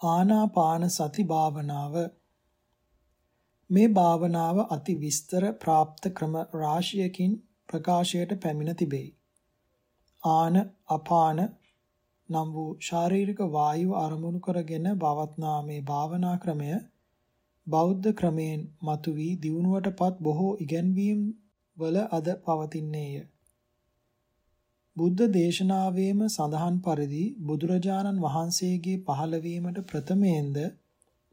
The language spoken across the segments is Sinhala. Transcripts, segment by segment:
ආනාපාන සති භාවනාව මේ භාවනාව අති විස්තර પ્રાપ્ત ක්‍රම රාශියකින් ප්‍රකාශයට පැමිණ තිබේ. ආන අපාන නම් වූ ශාරීරික වායුව අරමුණු කරගෙන පවත්නා මේ භාවනා ක්‍රමය බෞද්ධ ක්‍රමයෙන් මතුවී දියුණුවටපත් බොහෝ ඉගැන්වීම් වල අද පවතින්නේය. බුද්ධ දේශනාවේම සඳහන් පරිදි බුදුරජාණන් වහන්සේගේ පහළවීමට ප්‍රථමයෙන්ද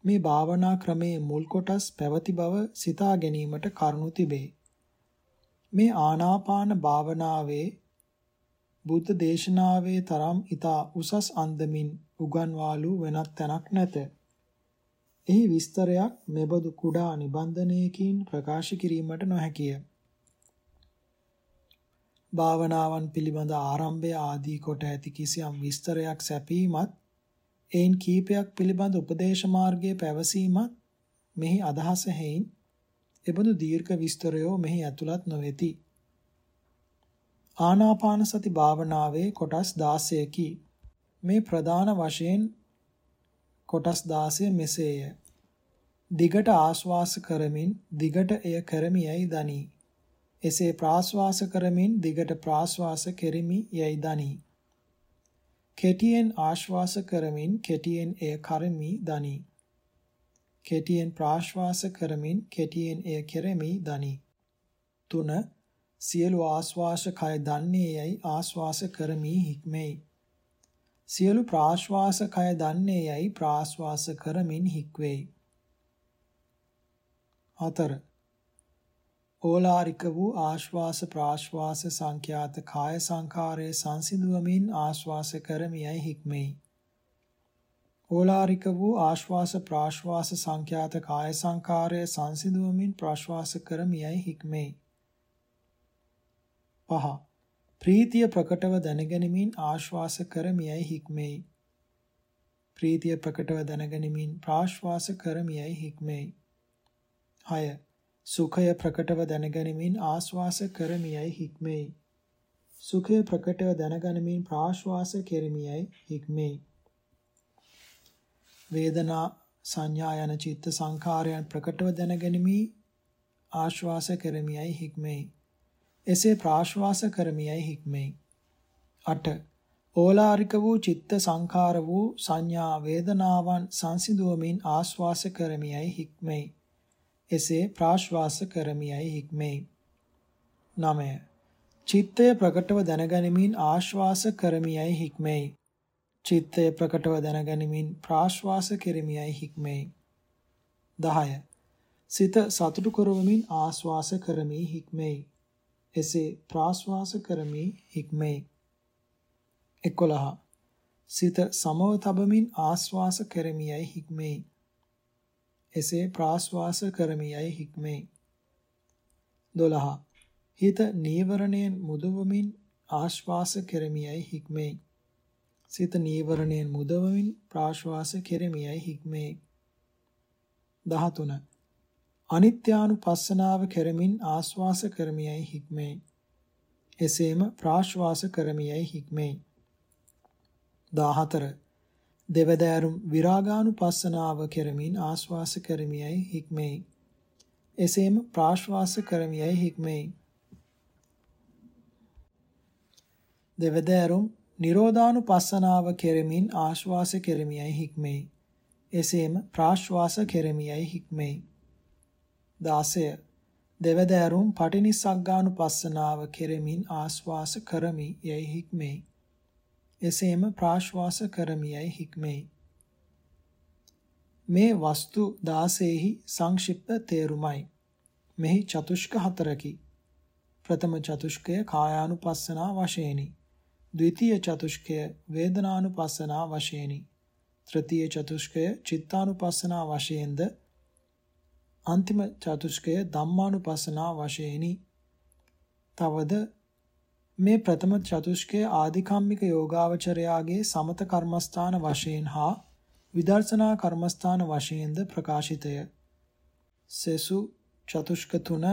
මේ භාවනා ක්‍රමයේ මුල් කොටස් පැවති බව සිතා ගැනීමට කරුණු තිබේ. මේ ආනාපාන භාවනාවේ බුද්ධ දේශනාවේ තරම් ඊතා උසස් අන්දමින් උගන්වාලු වෙනත් තැනක් නැත. එහි විස්තරයක් මෙබඳු කුඩා නිබන්ධනයකින් ප්‍රකාශ කිරීමට නොහැකිය. භාවනාවන් පිළිබඳ ආරම්භය ආදී කොට ඇති කිසියම් විස්තරයක් සැපීමත් එයින් කීපයක් පිළිබඳ උපදේශ මාර්ගයේ පැවසීමත් මෙහි අදහස හේයින් එබඳු දීර්ඝ විස්තරයෝ මෙහි ඇතුළත් නොවේති. ආනාපාන සති භාවනාවේ කොටස් 16කි. මේ ප්‍රධාන වශයෙන් කොටස් 16 මෙසේය. දිගට ආශ්වාස කරමින් දිගට එය කරමියයි දනී. එසේ ප්‍රාශ්වාස කරමින් දිගට ප්‍රාශ්වාස කෙරිමි යයි දනි. කෙටියෙන් ආශ්වාස කරමින් කෙටියෙන් එය කරමි දනි. කෙටියෙන් ප්‍රාශ්වාස කරමින් කෙටියෙන් එය කෙරෙමි දනි. 3. සියලු ආශ්වාස කය දන්නේ යයි ආශ්වාස කරමි හික්මෙයි. සියලු ප්‍රාශ්වාස කය දන්නේ යයි ප්‍රාශ්වාස කරමින් හික්වෙයි. 4. ඕලාරික වූ ආශ්වාස ප්‍රාශ්වාස සංඛ්‍යාත කාය සංඛාරයේ සංසිඳුවමින් ආශ්වාස කරමියයි හික්මෙයි. ඕලාරික වූ ආශ්වාස ප්‍රාශ්වාස සංඛ්‍යාත කාය සංඛාරයේ සංසිඳුවමින් ප්‍රාශ්වාස කරමියයි හික්මෙයි. පහ. ප්‍රීතිය ප්‍රකටව දැනගැනීමෙන් ආශ්වාස කරමියයි හික්මෙයි. ප්‍රීතිය ප්‍රකටව දැනගැනීමෙන් ප්‍රාශ්වාස කරමියයි හික්මෙයි. 6. සුඛය ප්‍රකටව දැනගැනීමෙන් ආශ්වාස කරමියයි හික්මෙයි. සුඛය ප්‍රකටව දැනගැනීමෙන් ප්‍රාශ්වාස කෙරමියයි හික්මෙයි. වේදනා සංඥා යන චිත්ත සංඛාරයන් ප්‍රකටව දැනගැනීමේ ආශ්වාස කරමියයි හික්මෙයි. එසේ ප්‍රාශ්වාස කරමියයි හික්මෙයි. 8. ඕලාරික වූ චිත්ත සංඛාර වූ සංඥා වේදනාවන් සංසිඳුවමින් ආශ්වාස කරමියයි හික්මෙයි. එසේ ප්‍රාශ්වාස කරමියයි හික්මෙයි. 9. චිත්තය ප්‍රකටව දැනගැනීමෙන් ආශ්වාස කරමියයි හික්මෙයි. චිත්තය ප්‍රකටව දැනගැනීමෙන් ප්‍රාශ්වාස කෙරමියයි හික්මෙයි. 10. සිත සතුටු කරවමින් ආශ්වාස කරමි හික්මෙයි. එසේ ප්‍රාශ්වාස කරමි හික්මෙයි. 11. සිත සමව තබමින් ආශ්වාස කරමියයි හික්මෙයි. එසේ ප්‍රාශ්වාස කරමියයි හික්මේ 12 හිත නීවරණයෙන් මුදවමින් ආශ්වාස කෙරමියයි හික්මේ සිත නීවරණයෙන් මුදවමින් ප්‍රාශ්වාස කෙරමියයි හික්මේ 13 අනිත්‍යානුපස්සනාව කෙරමින් ආශ්වාස කරමියයි හික්මේ එසේම ප්‍රාශ්වාස කරමියයි හික්මේ 14 දෙවදෑරුම් විරාගානුපස්සනාව කෙරමින් ආශ්වාස කරමියයි හික්මෙයි. එසේම ප්‍රාශ්වාස කරමියයි හික්මෙයි. දෙවදෑරුම් නිරෝධානුපස්සනාව කෙරමින් ආශ්වාස කෙරමියයි හික්මෙයි. එසේම ප්‍රාශ්වාස කෙරමියයි හික්මෙයි. 16 දෙවදෑරුම් පටිනිස්සග්ගානුපස්සනාව කෙරමින් ආශ්වාස කරමි යයි හික්මෙයි. එසේම ප්‍රාශ්වාස කරමියයි හික්මෙයි. මේ වස්තු 16හි සංක්ෂිප්ත තේරුමයි. මෙහි චතුෂ්ක හතරකි. ප්‍රථම චතුෂ්කය කායානුපස්සනා වශයෙනි. ද්විතීය චතුෂ්කය වේදනානුපස්සනා වශයෙනි. තෘතීය චතුෂ්කය චිත්තානුපස්සනා වශයෙන්ද අන්තිම චතුෂ්කය ධම්මානුපස්සනා වශයෙනි. තවද මේ ප්‍රථම චතුෂ්කයේ ආධිකම්මික යෝගාවචරයාගේ සමත කර්මස්ථාන වශයෙන් හා විදර්ශනා කර්මස්ථාන වශයෙන්ද ප්‍රකාශිතය. සෙසු චතුෂ්ක තුන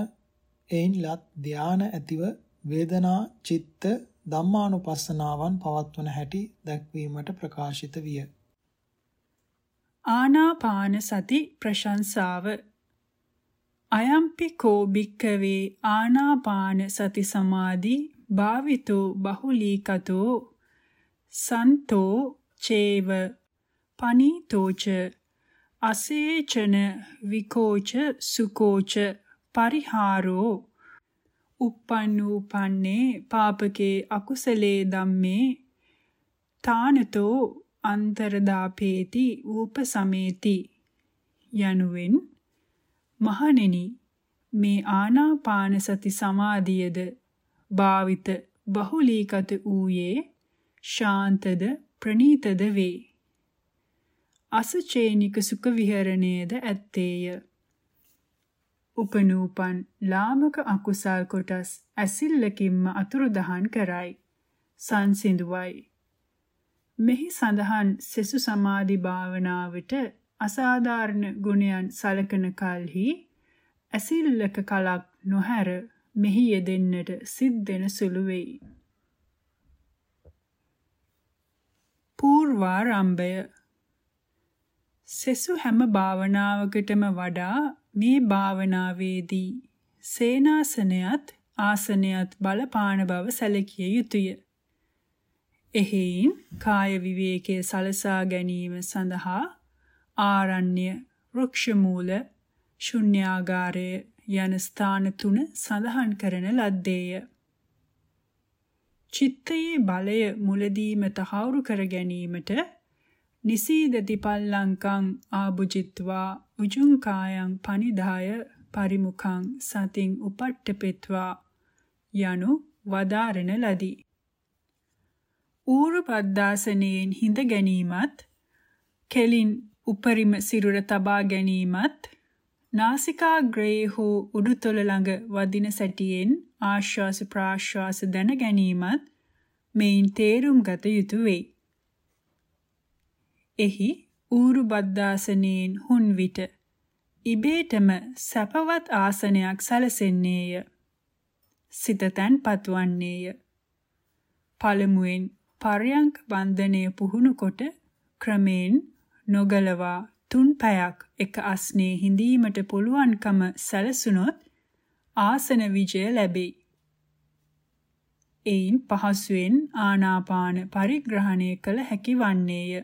එයින් ලත් ධාන ඇතිව වේදනා චිත්ත ධම්මානුපස්සනාවන් පවත්වන හැටි දැක්වීමට ප්‍රකාශිත විය. ආනාපාන සති ප්‍රශංසාව අයම්පි කෝ භික්කවේ ආනාපාන සති සමාධි භාවිතෝ බහුලීකතෝ සන්තෝ චේව පනීතෝච අසේචන විකෝච සුකෝච පරිහාරෝ uppannūpanne පාපකේ අකුසලේ ධම්මේ තානතෝ අන්තරදාපේති ූපසමේති යනුවෙන් මහණෙනි මේ ආනාපාන සති සමාධියද භාවිත බහුලීකත ඌයේ ශාන්තද ප්‍රනීතද වේ. අසචේනික සුඛ විහරණයේද ඇත්තේය. උපනූපන් ලාමක අකුසල් කොටස් ඇසිල්ලකින්ම අතුරුදහන් කරයි. සංසිඳුවයි. මෙහි සඳහන් සෙසු සමාධි භාවනාවට අසාධාරණ ගුණයන් සලකන කලෙහි ඇසිල්ලක කලක් නොහැර මෙහි යෙදෙන්නට සිද්ධෙන සුළු වෙයි. පූර්වාරම්භය සෙසු හැම භාවනාවකටම වඩා මේ භාවනාවේදී සේනාසනයත් ආසනයත් බලපාන බව සැලකිය යුතුය. එහෙයින් කාය විවේකයේ සලසා ගැනීම සඳහා ආරණ්‍ය, වෘක්ෂ මූල, ශුන්‍යාගාරය යන ස්ථාන තුන සඳහන් කරන ලද්දේය. චිත්තයේ බලය මුලදීම තහවුරු කර ගැනීමට නිසීදති පල්ලංකං ආභුජිත්වා උජුං කායං පනිදාය පරිමුඛං සතින් උපට්ඨපෙත්වා යනු වදාරන ලදී. ඌරු පද්දාසනයෙන් හිඳ ගැනීමත් කෙලින් උපරිම සිරුර තබා ගැනීමත් නාසිකාග්‍රයේ හෝ උඩුතොල ළඟ වදින සැටියෙන් ආශ්වාස ප්‍රාශ්වාස දැන ගැනීමත් මෙයින් තේරුම් ගත යුතුය වෙයි. එහි ඌරු බද්දාසනයෙන් හුන් විට ඉබේටම සැපවත් ආසනයක් සැලසෙන්නේය. සිත තැන්පත් වන්නේය. පළමුවෙන් පර්යංක බන්ධනය පුහුණු කොට ක්‍රමෙන් නොගලවා තුන් පැයක් එක අස්නේ හිඳීමට පුළුවන්කම සැලසුනොත් ආසන විජය ලැබෙයි. එයින් පහසුවෙන් ආනාපාන පරිග්‍රහණය කළ හැකි වන්නේය.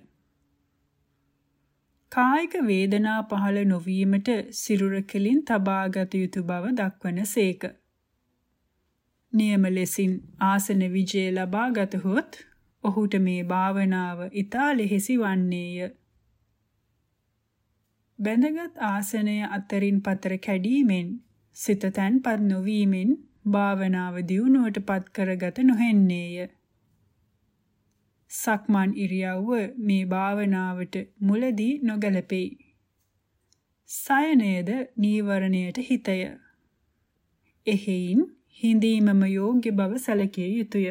කායික වේදනා පහළ නොවීමට සිරුර කෙලින් තබාගත යුතු බව දක්වන සේක. නියම ලෙසින් ආසන විජය ලබා ගතහොත් ඔහුට මේ භාවනාව ඊතා ලෙහෙසි වන්නේය. බැඳගත් ආසනය අතරින් පතර කැඩීමෙන් සිත තැන්පත් නොවීමෙන් භාවනාව දියුණුවට පත් කරගත නොහෙන්නේය. සක්මන් ඉරියව්ව මේ භාවනාවට මුලදී නොගැලපෙයි. සයනයේද නීවරණයට හිතය. එහෙයින් හිඳීමම යෝග්‍ය බව සැලකිය යුතුය.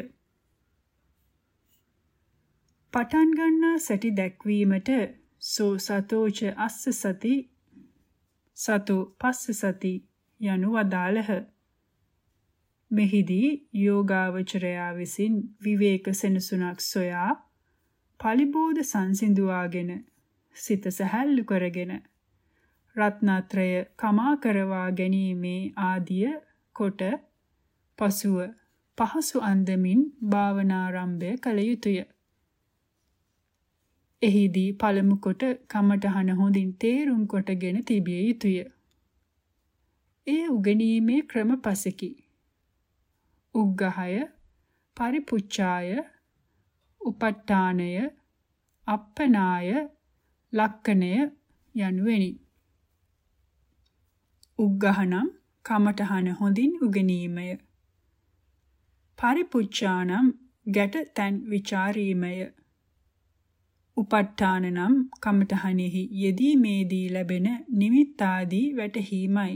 පටන් ගන්නා සැටි දැක්වීමට සෝ සතෝච අස්ස සති සතෝ පස්ස සති යනු වදාළහ. මෙහිදී යෝගාවචරයා විසින් විවේක සෙනසුනක් සොයා පලිබෝධ සංසිඳුවාගෙන සිත සැහැල්ලු කරගෙන රත්නත්‍රය කමා කරවා ගැනීමේ ආදිය කොට පසුව පහසු අන්දමින් භාවනාරම්භය කළ යුතුය. එහිදී පළමු කොට කමඨහන හොඳින් තේරුම් කොටගෙන තිබිය යුතුය. එය උගනීමේ ක්‍රම පසකි. උග්ගහය පරිපුච්ඡාය උපට්ඨානය අප්පනාය ලක්කණය යනුවෙනි. උග්ගහනම් කමඨහන හොඳින් උගනීමය. පරිපුච්ඡානම් ගැට තැන් ਵਿਚාරීමය. උපට්ඨානනම් කමඨහනෙහි යෙදීමේදී ලැබෙන නිමිත්තාදී වැටහීමයි.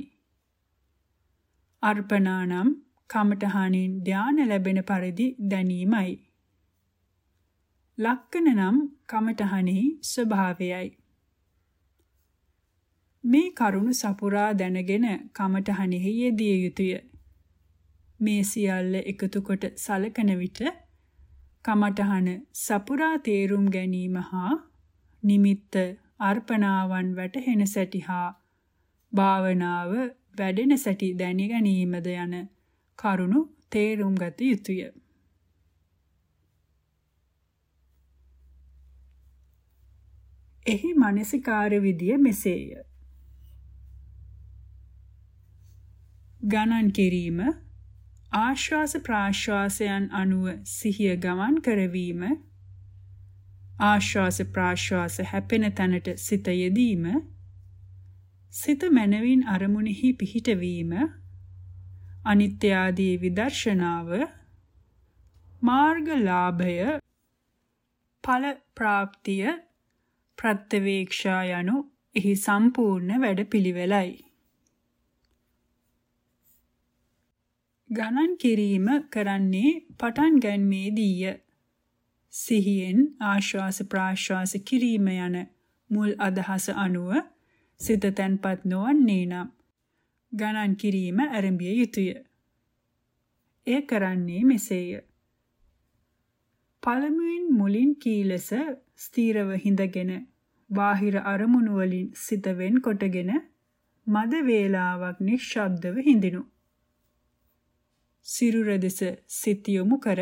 අර්පණානම් කමඨහනින් ධාන ලැබෙන පරිදි දැනීමයි. ලක්කන නම් කමඨහනෙහි ස්වභාවයයි. මේ කරුණු සපුරා දැනගෙන කමඨහනෙහි යෙදිය යුතුය. මේ සියල්ල එකතු කොට සලකන විට කමඨහන සපුරා තේරුම් ගැනීම හා නිමිත්ත අර්පණාවන් වැටහෙන සැටි හා භාවනාව වැඩෙන සැටි දැනි ගැනීමද යන කරුණු තේරුම් ගත යුතුය. එහි මානසිකාර විදිය මෙසේය. ගණන් කිරීම ආශ්වාස ප්‍රාශ්වාසයන් අනුව සිහිය ගමන් කරවීම ආශ්වාස ප්‍රාශ්වාස හැපෙන තැනට සිත යෙදීම සිත මනවින් අරමුණෙහි පිහිටවීම අනිත්‍ය ආදී විදර්ශනාව මාර්ගලාභය ඵල ප්‍රාප්තිය ප්‍රත්‍යවේක්ෂා යනු එහි සම්පූර්ණ වැඩපිළිවෙලයි. ගණන් කිරීම කරන්නේ පටන් ගැනීමේදීය. සිහියෙන් ආශ්වාස ප්‍රාශ්වාස කිරීම යන මුල් අදහස අනුව සිත තැන්පත් නොවන්නේ නම් ගණන් කිරීම ආරම්භිය යුතුය. එය කරන්නේ මෙසේය. පළමුවෙන් මුලින් කී ලෙස ස්ථීරව හිඳගෙන බාහිර අරමුණු වලින් සිත වෙන් කොටගෙන මද වේලාවක් නිශ්ශබ්දව හිඳිනු. සිරුර දෙස සිත යොමු කර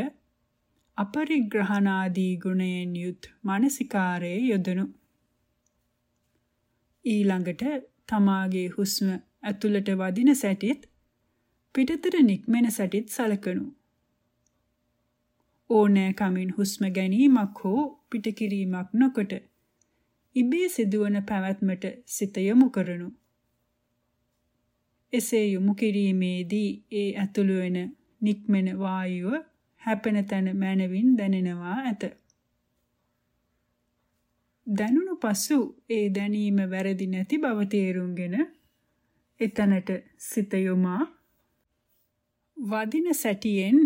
අපරිග්‍රහණාදී ගුණයෙන් යුත් මානසිකාරයේ යොදනු. ඊළඟට තමාගේ හුස්ම ඇතුළට වදින සැටිත් පිටතට නික්මෙන සැටිත් සලකනු. ඕනෑ කමින් හුස්ම ගැනීමක් හෝ පිටකිරීමක් නොකොට ඉබේ සිදුවන පැවැත්මට සිත යොමු කරනු. එසේ යොමු කිරීමේදී ඒ ඇතුළු වෙන නික්මෙන වායුව හැපෙන තැන මනවින් දැනෙනවා ඇත. දැනුණු පසු ඒ දැනීම වැරදි නැති බව තේරුම්ගෙන එතනට සිත යොමා වදින සැටියෙන්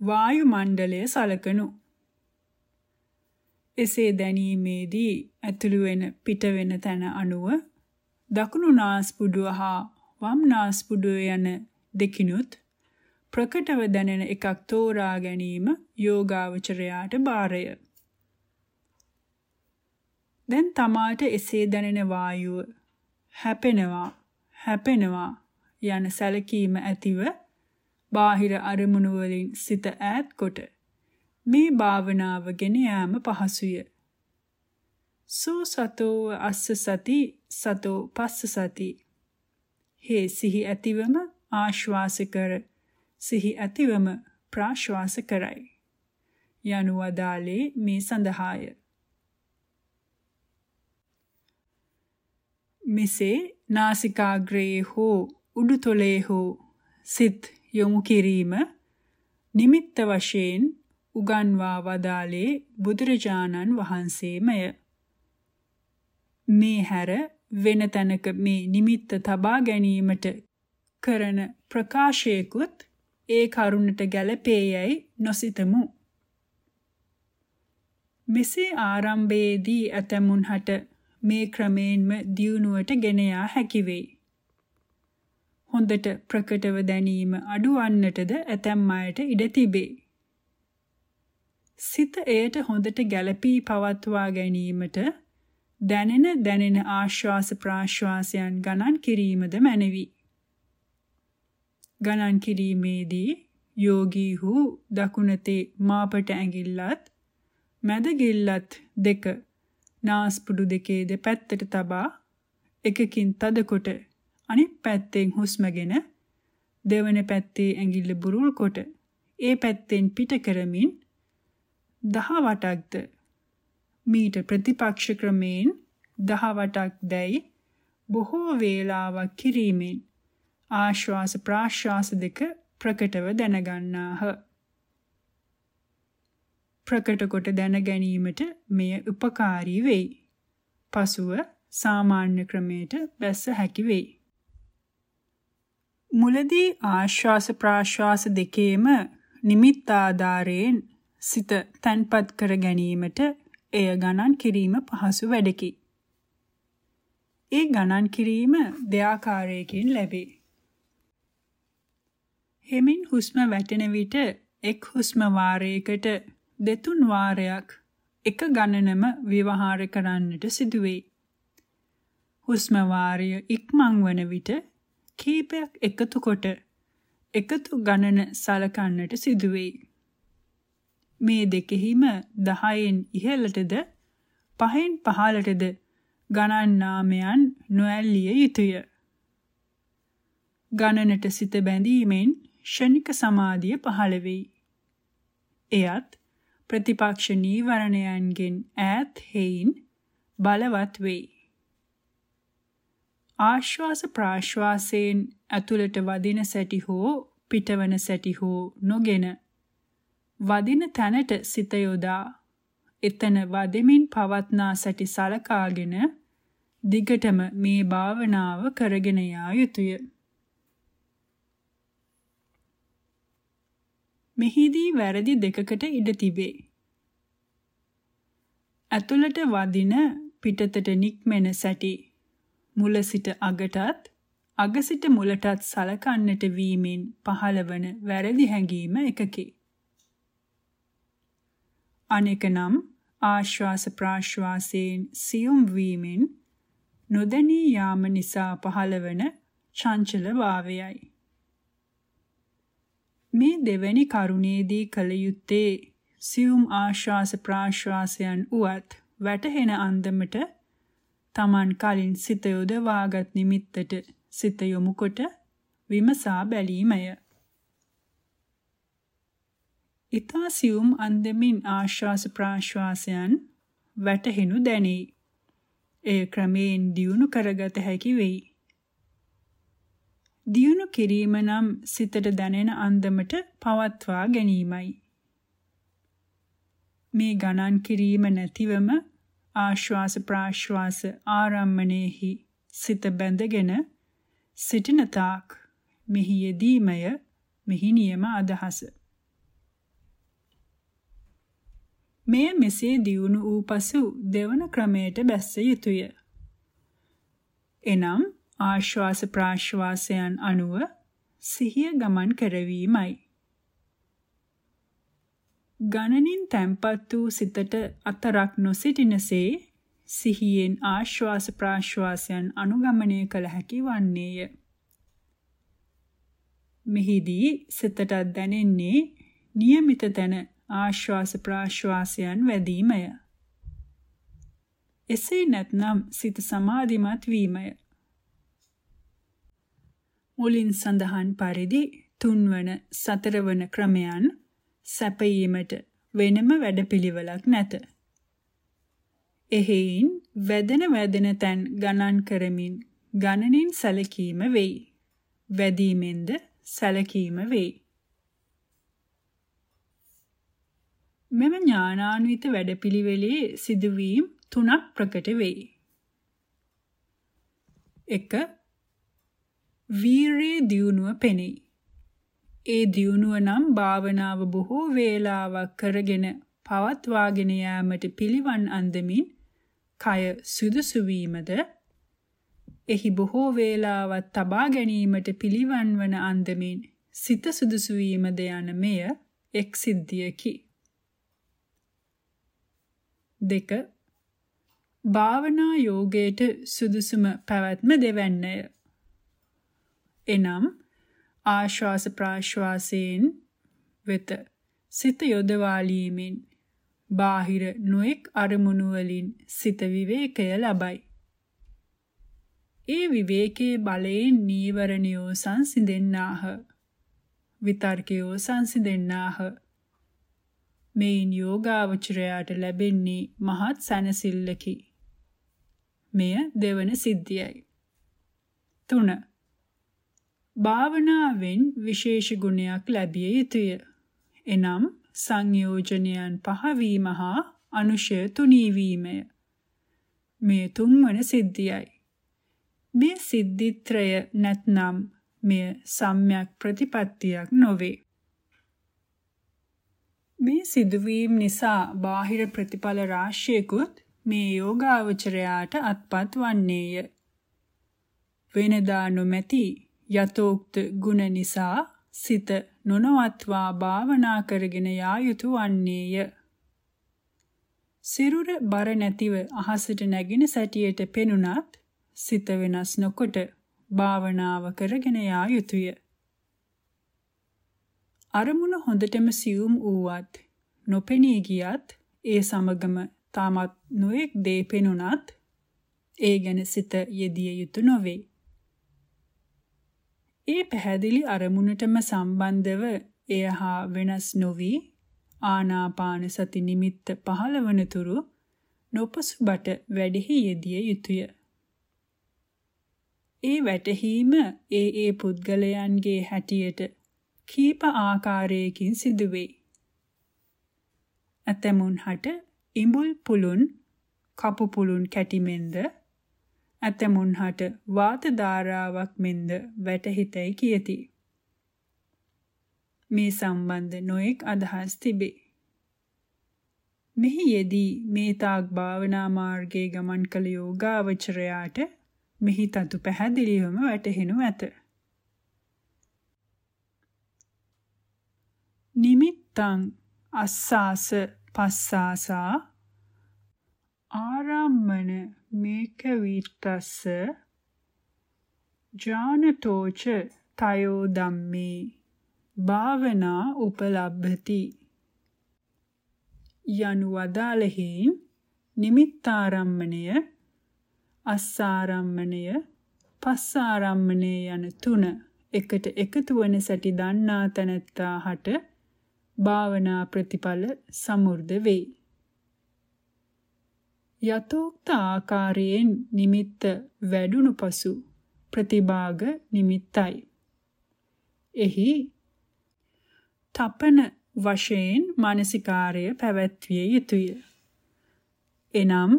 වායු මණ්ඩලය සලකනු. එසේ දැනීමේදී ඇතුළු වෙන පිට වෙන තැන අනුව දකුණු නාස්පුඩුව හා වම් නාස්පුඩුව යන දෙකිනුත් ප්‍රකටව දැනෙන එකක් තෝරා ගැනීම යෝගාවචරයාට බාරය. දැන් තමාට එසේ දැනෙන වායුව හැපෙනවා හැපෙනවා යන සැලකීම ඇතිව බාහිර අරමුණු වලින් සිත ඈත් කොට මේ භාවනාව ගෙන යාම පහසුය. සෝ සතෝ අස්ස සති සතෝ පස්ස සති හේ සිහි ඇතිවම ආශ්වාස කර සිහි ඇතිවම ප්‍රාශ්වාස කරයි. යනු වදාලේ මේ සඳහාය. මෙසේ නාසිකාග්‍රයේ හෝ උඩුතොලේ හෝ සිත් යොමු කිරීම නිමිත්ත වශයෙන් උගන්වා වදාලේ බුදුරජාණන් වහන්සේමය. මේ හැර වෙන තැනක මේ නිමිත්ත තබා ගැනීමට කරන ප්‍රකාශයකුත් ඒ කරුණට ගැළපේයයි නොසිතමු. මෙසේ ආරම්භයේදී ඇතමුන් හට මේ ක්‍රමයෙන්ම දියුණුවට ගෙන යා හැකි වෙයි. හොඳට ප්‍රකටව දැනීම අඩුවන්නටද ඇතැම් අයට ඉඩ තිබේ. සිත එයට හොඳට ගැළපී පවත්වා ගැනීමට දැනෙන දැනෙන ආශ්වාස ප්‍රාශ්වාසයන් ගණන් කිරීමද මැනවි. ගණන් කිරීමේදී යෝගීහු දකුණතේ මාපට ඇඟිල්ලත් මැද ගිල්ලත් දෙක නාස්පුඩු දෙකේ දෙපැත්තට තබා එකකින් තදකොට අනිත් පැත්තෙන් හුස්මගෙන දෙවන පැත්තේ ඇඟිල්ල බුරුල් කොට ඒ පැත්තෙන් පිට කරමින් දහ වටක්ද මීට ප්‍රතිපක්ෂ ක්‍රමයෙන් දහ වටක් දැයි බොහෝ වේලාවක් කිරීමෙන් ආශ්වාස ප්‍රාශ්වාස දෙක ප්‍රකටව දැනගන්නාහ. ප්‍රකට කොට දැන ගැනීමට මෙය උපකාරී වෙයි. පසුව සාමාන්‍ය ක්‍රමයට බැස්ස හැකි වෙයි. මුලදී ආශ්වාස ප්‍රාශ්වාස දෙකේම නිමිත්ත ආධාරයෙන් සිත තන්පත් කර ගැනීමට එය ගණන් කිරීම පහසු වැඩකි. ඒ ගණන් කිරීම දෙආකාරයකින් ලැබේ. හෙමින් හුස්ම වැටෙන විට එක් හුස්ම වාරයකට දෙතුන් වාරයක් එක ගණනම විවහාර කරන්නට සිදුවේ. හුස්ම වාරය ඉක්මන් වන විට කීපයක් එකතු කොට එකතු ගණන සලකන්නට සිදුවෙයි. මේ දෙකෙහිම 10න් ඉහළටද 5න් පහළටද ගණන් නාමයන් නොඇල්ලිය යුතුය. ගණනට සිත බැඳීමෙන් ෂණික සමාධිය පහළ වෙයි. එයත් ප්‍රතිපක්ෂ නීවරණයන්ගෙන් ඈත් හේයින් බලවත් වෙයි. ආශ්වාස ප්‍රාශ්වාසයෙන් ඇතුළට වදින සැටි හෝ පිටවන සැටි හෝ නොගෙන වදින තැනට සිත යොදා එතන වදෙමින් පවත්නා සැටි සලකාගෙන දිගටම මේ භාවනාව කරගෙන යා යුතුය. මෙහිදී වැරදි දෙකකට ඉඩ තිබේ. ඇතුළට වදින පිටතට නික්මෙන සැටි මුල සිට අගටත් අග සිට මුලටත් සලකන්නට වීමෙන් පහළවන වැරදි හැඟීම එකකි. අනෙක නම් ආශ්වාස ප්‍රාශ්වාසයෙන් සියුම් වීමෙන් නොදැනී යාම නිසා පහළවන චංචල භාවයයි. මේ දෙවැනි කරුණේදී කල යුත්තේ සියුම් ආශ්වාස ප්‍රාශ්වාසයන් උවත් වැටහෙන අන්දමට Taman කලින් සිත යොදවාගත් නිමිත්තට සිත යොමු කොට විමසා බැලීමය. ඊතා සියුම් අන්දමින් ආශ්වාස ප්‍රාශ්වාසයන් වැටහෙනු දැනේ. එය ක්‍රමයෙන් දියුණු කරගත හැකි වෙයි. දියුණු කිරීම නම් සිතට දැනෙන අන්දමට පවත්වා ගැනීමයි. මේ ගණන් කිරීම නැතිවම ආශ්වාස ප්‍රාශ්වාස ආරම්මණයෙහි සිත බැඳගෙන සිටින තාක් මෙහි යෙදීමය මෙහි නියම අදහස. මෙය මෙසේ දියුණු වූ පසු දෙවන ක්‍රමයට බැස්ස යුතුය. එනම් ආශ්වාස ප්‍රාශ්වාසයන් අනුව සිහිය ගමන් කරවීමයි. ගණනින් තැම්පත් වූ සිතට අතරක් නොසිටිනසේ සිහියෙන් ආශ්වාස ප්‍රාශ්වාසයන් අනුගමනය කළ හැකි වන්නේය. මෙහිදී සිතට දැනෙන්නේ નિયમિત තන ආශ්වාස ප්‍රාශ්වාසයන් වැදීමය. එසේ නැත්නම් සිත සමාධිමත් වීමය. මුලින් සඳහන් පරිදි තුන්වන සතරවන ක්‍රමයන් සැපයීමට වෙනම වැඩපිළිවෙලක් නැත. එහෙයින් වැදෙන වැදෙන තැන් ගණන් කරමින් ගණනින් සැලකීම වෙයි. වැදීමෙන්ද සැලකීම වෙයි. මෙම ඥානාන්විත වැඩපිළිවෙලේ සිදුවීම් තුනක් ප්‍රකට වෙයි. 1. වීරයේ දියුණුව පෙනෙයි. ඒ දියුණුව නම් භාවනාව බොහෝ වේලාවක් කරගෙන පවත්වාගෙන යාමට පිළිවන් අන්දමින් කය සුදුසු වීමද එහි බොහෝ වේලාවක් තබා ගැනීමට පිළිවන් වන අන්දමින් සිත සුදුසු වීමද යන මෙය එක් සිද්ධියකි. දෙක භාවනා යෝගයට සුදුසුම පැවැත්ම දෙවන්නය. එනම් ආශ්වාස ප්‍රාශ්වාසයෙන් වෙත සිත යොදවාලීමෙන් බාහිර නොඑක් අරමුණු වලින් සිත විවේකය ලබයි. ඒ විවේකයේ බලයෙන් නීවරණයෝ සංසිඳෙන්නාහ. විතර්කයෝ සංසිඳෙන්නාහ. මේන් යෝගාවචරයාට ලැබෙන්නේ මහත් සැනසෙල්ලකි. මෙය දෙවන සිද්ධියයි. 3 භාවනාවෙන් විශේෂ ගුණයක් ලැබිය යුතුය. එනම් සංයෝජනයන් පහවීම හා අනුශය තුනීවීමය. මේ තුන්වන සිද්ධියයි. මේ සිද්ධිත්‍රය නැත්නම් මෙය සම්‍යක් ප්‍රතිපත්තියක් නොවේ. මේ සිදුවීම් නිසා බාහිර ප්‍රතිඵල රාශියකුත් මේ යෝගාවචරයාට අත්පත් වන්නේය. වෙනදා නොමැති යතෝක්ත ගුණ නිසා සිත නොනවත්වා භාවනා කරගෙන යා යුතු වන්නේය. සිරුර බර නැතිව අහසට නැගින සැටියට පෙනුනත් සිත වෙනස් නොකොට භාවනාව කරගෙන යා යුතුය. අරමුණ හොඳටම සියුම් වූවත් නොපෙනී ගියත් ඒ සමගම තාමත් නොඑක් දේ පෙනුනත් ඒ ගැන සිත යෙදිය යුතු නොවේ. ඒ පැහැදිලි අරමුණටම සම්බන්ධව එය හා වෙනස් නොවි ආනාපාන සති නිමිත්ත පහළවන තුරු නොපසුබට වැඩෙහි යෙදිය යුතුය. ඒ වැටහීම ඒ ඒ පුද්ගලයන්ගේ හැටියට කීප ආකාරයකින් සිදුවේ. ඇතමුන් හට ඉඹුල් පුළුන් කපු පුළුන් කැටිමෙන්ද ඇතමුන් හට වාත ධාරාවක් මෙන්ද වැටහිතයි කියති. මේ සම්බන්ධ නොඑක් අදහස් තිබේ. මෙහි යෙදී මේ තාක් භාවනා මාර්ගයේ ගමන් කළ යෝගාවචරයාට මෙහි තතු පැහැදිලිවම වැටහෙනු ඇත. නිමිත්තං අස්සාස පස්සාසා ආරම්මන මේක විත්තස්ස ජානතෝච තයෝ ධම්මේ භාවනා උපලබ්ධති යනු වදාළෙහි නිමිත්තාරම්මණය අස්සාරම්මණය පස්සාරම්මණය යන තුන එකට එකතු වන සැටි දන්නා තැනැත්තා හට භාවනා ප්‍රතිඵල සමෘද්ධ වෙයි. යතෝක්ත ආකාරයෙන් නිමිත්ත වැඩුණු පසු ප්‍රතිභාග නිමිත්තයි. එහි තපන වශයෙන් මානසිකාර්ය පැවැත්විය යුතුය. එනම්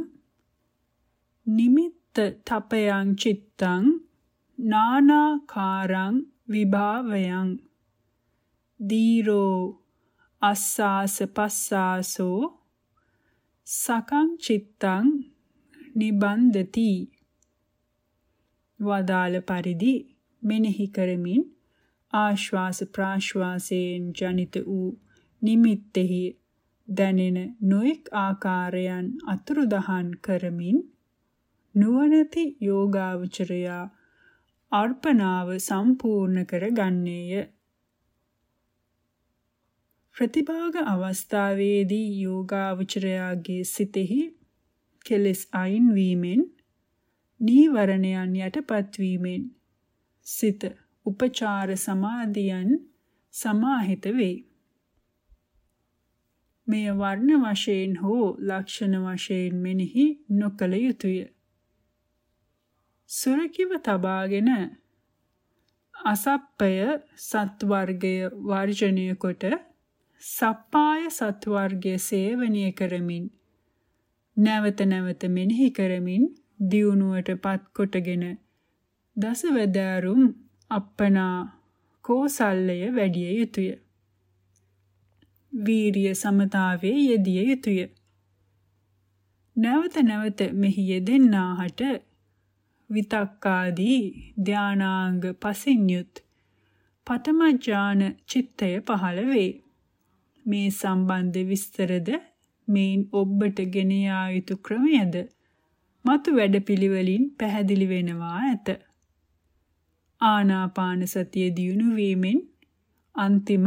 නිමිත්ත තපයං චිත්තං නානාකාරං විභාවයන් දීරෝ අස්සාස පස්සාසෝ සකං චිත්තං නිබන්දති වදාළ පරිදි මෙනෙහි කරමින් ආශ්වාස ප්‍රාශ්වාසයෙන් ජනිත වූ නිමිත්තෙහි දැනෙන නොඑක් ආකාරයන් අතුරුදහන් කරමින් නුවණැති යෝගාවචරයා අර්පණාව සම්පූර්ණ කර ගන්නේය ප්‍රතිභාග අවස්ථාවේදී යෝගාවචරයාගේ සිතෙහි කෙලෙස් අයින් වීමෙන් නීවරණයන් යටපත් වීමෙන් සිත උපචාර සමාධියන් සමාහිත වේ. මෙය වර්ණ වශයෙන් හෝ ලක්ෂණ වශයෙන් මෙනෙහි නොකළ යුතුය. සුරකිව තබාගෙන අසප්පය සත් වර්ගය වර්ජනය කොට සප්පාය සත්වර්ගය සේවනය කරමින් නැවත නැවත මෙනෙහි කරමින් දියුණුවට පත් කොටගෙන දසවැදෑරුම් අප්පනා කෝසල්ලය වැඩිය යුතුය. වීරිය සමතාවේ යෙදිය යුතුය. නැවත නැවත මෙහි යෙදෙන්නාහට විතක්කාදී ධානාංග පසින් යුත් පතම ඥාන චිත්තය පහළ වේ. මේ සම්බන්ධ විස්තරද මේන් ඔබට ගෙන යා යුතු ක්‍රමයද මතු වැඩපිළිවෙලින් පැහැදිලි වෙනවා ඇත. ආනාපාන සතිය දියුණු වීමෙන් අන්තිම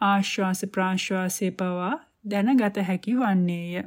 ආශ්වාස ප්‍රාශ්වාසයේ පවා දැනගත හැකි වන්නේය.